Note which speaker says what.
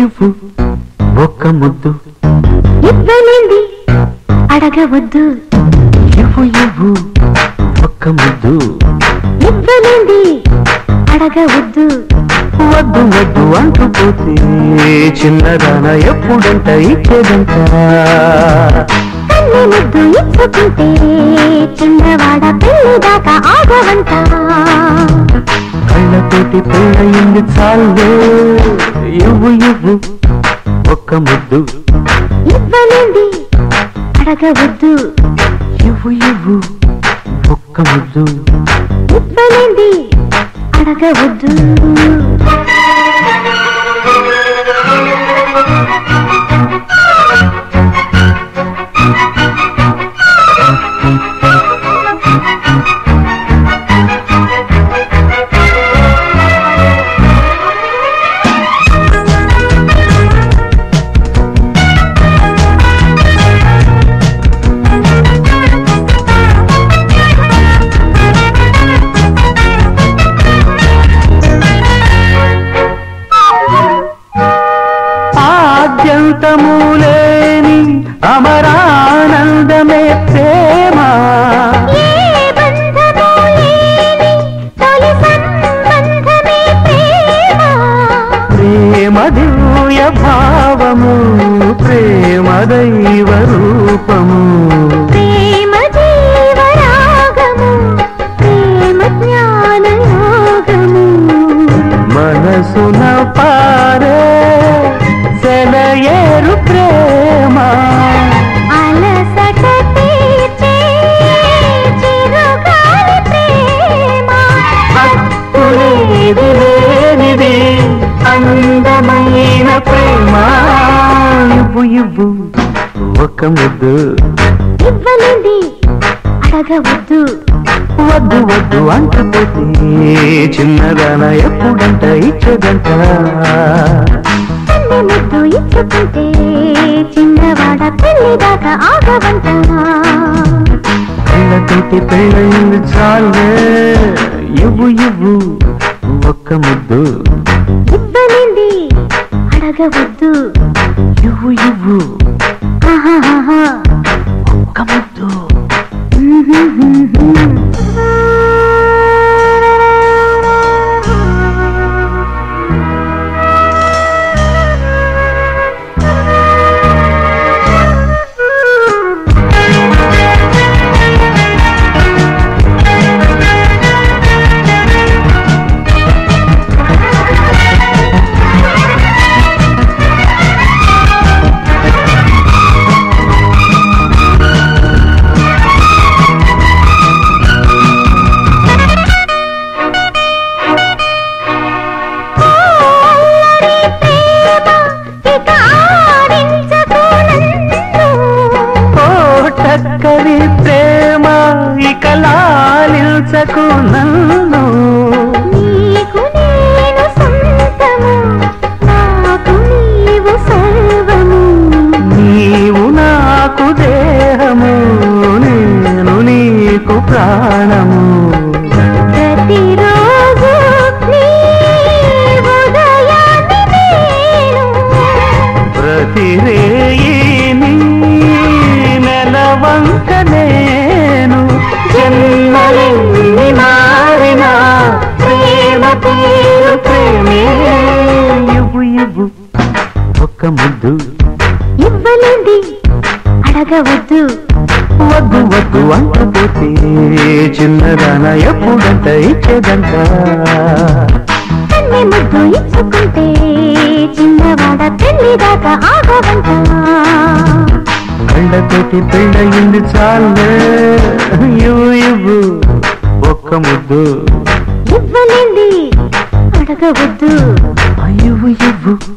Speaker 1: ఇవ్వు ఒక్క ముద్దు.
Speaker 2: ఇవ్వలేంది. అడగవద్దు.
Speaker 1: ఇవ్వు ఇవ్వు ఒక్క ముద్దు.
Speaker 2: ఇవ్వలేంది. అడగవద్దు.
Speaker 1: వద్దు వద్దు అంటూ పోతే చిన్నదాన ఎప్పుడంట ఇచ్చేదంట.
Speaker 2: కన్ని ముద్దు ఇచ్చుకుంటే చిన్నవాడ పెళ్ళి దాకా ఆగవంట.
Speaker 1: కళ్ళతోటి పెళ్ళయింది చాలే ఇవ్వు ఇవ్వు. ఒక్క ముద్దు.
Speaker 2: ఇవ్వలేంది. అడగవద్దు.
Speaker 1: ఇవ్వు ఇవ్వు. ఒక్క ముద్దు.
Speaker 2: ఇవ్వలేంది. అడగవద్దు.
Speaker 1: అమరానందమే ప్రేమ.
Speaker 2: ప్రేమ.
Speaker 1: దివ్య భావము ప్రేమ దైవ రూపము. మనసున పారే సెలయేరు ప్రేమ. ఇవ్వు ఒక ముద్దు.
Speaker 2: ఇవ్వలేంది అడగవద్దు
Speaker 1: వద్దు. వద్దు అంటుపోతే చిన్నదాన ఎప్పుడంట ఇచ్చదంట.
Speaker 2: ముద్దు ఇచ్చుకుంటే చిన్నవాడ ఆగవంట
Speaker 1: పెళ్ళయింది చాలే ఇవ్వు ఇవ్వు ఒక్క ముద్దు.
Speaker 2: ఇవ్వలేంది అడగవద్దు
Speaker 1: ఇవ్వు ఇవ్వు
Speaker 2: ఆహాహాహా.
Speaker 1: దేహము నేను నీకు ప్రాణము.
Speaker 2: ప్రతిరోజు నీ ఉదయాన్ని నేను
Speaker 1: ప్రతి రేయి నీ నెలవంక నేను జన్మలెన్ని మారినా ప్రేమ పేరు ప్రేమే. ఇవ్వు ఇవ్వు ఒక్క ముద్దు.
Speaker 2: ఇవ్వలేంది. అడగవద్దు
Speaker 1: వద్దు వద్దు అంటుపోతే చిన్నదాన ఎప్పుడంట ఇచ్చేదంట.
Speaker 2: ముద్దు ఇచ్చుకుంటే చిన్నవాడ పెళ్ళి దాకా ఆగవంట.
Speaker 1: కళ్ళతోటి పెళ్ళయింది చాలే. ఇవ్వు ఇవ్వు ఒక్క ముద్దు.
Speaker 2: ఇవ్వలేంది. అడగవద్దు.
Speaker 1: ఇవ్వు ఇవ్వు.